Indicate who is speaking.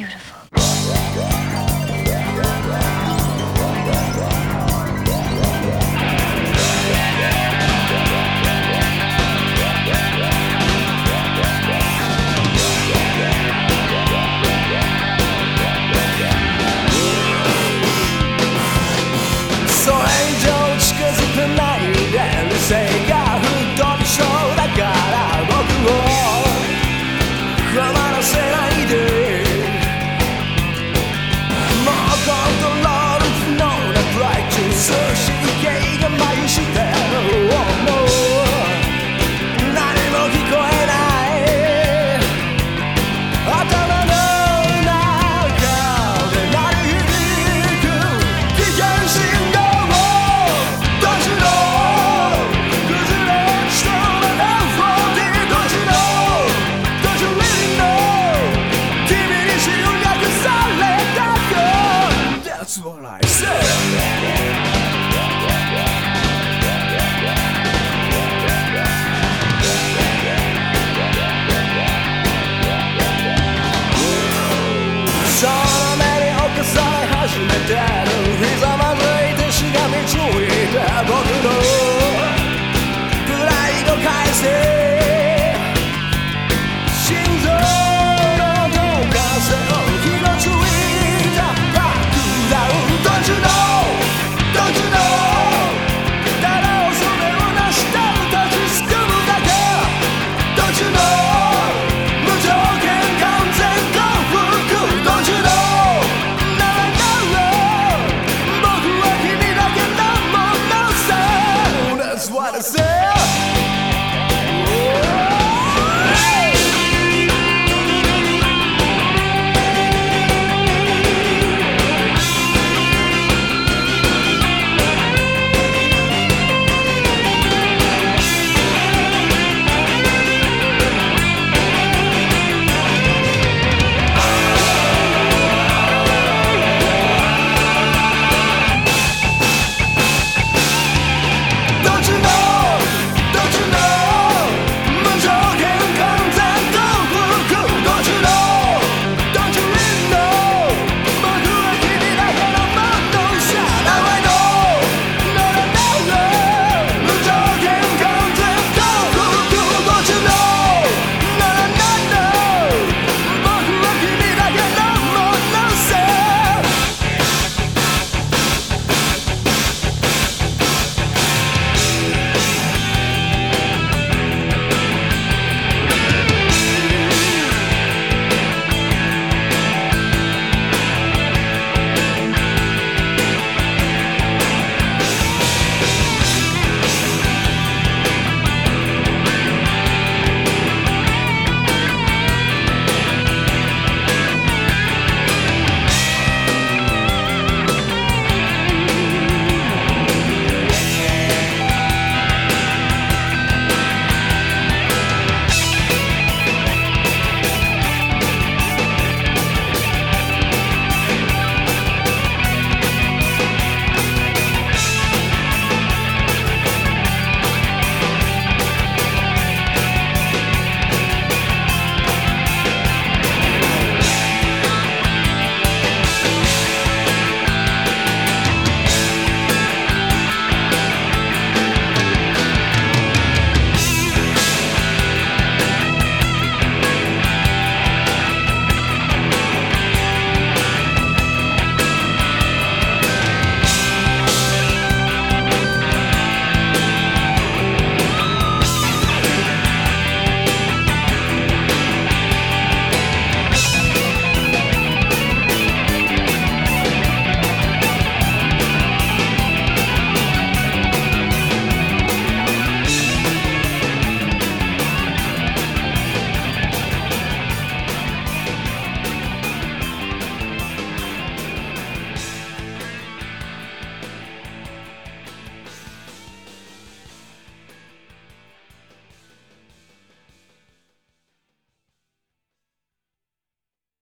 Speaker 1: beautiful.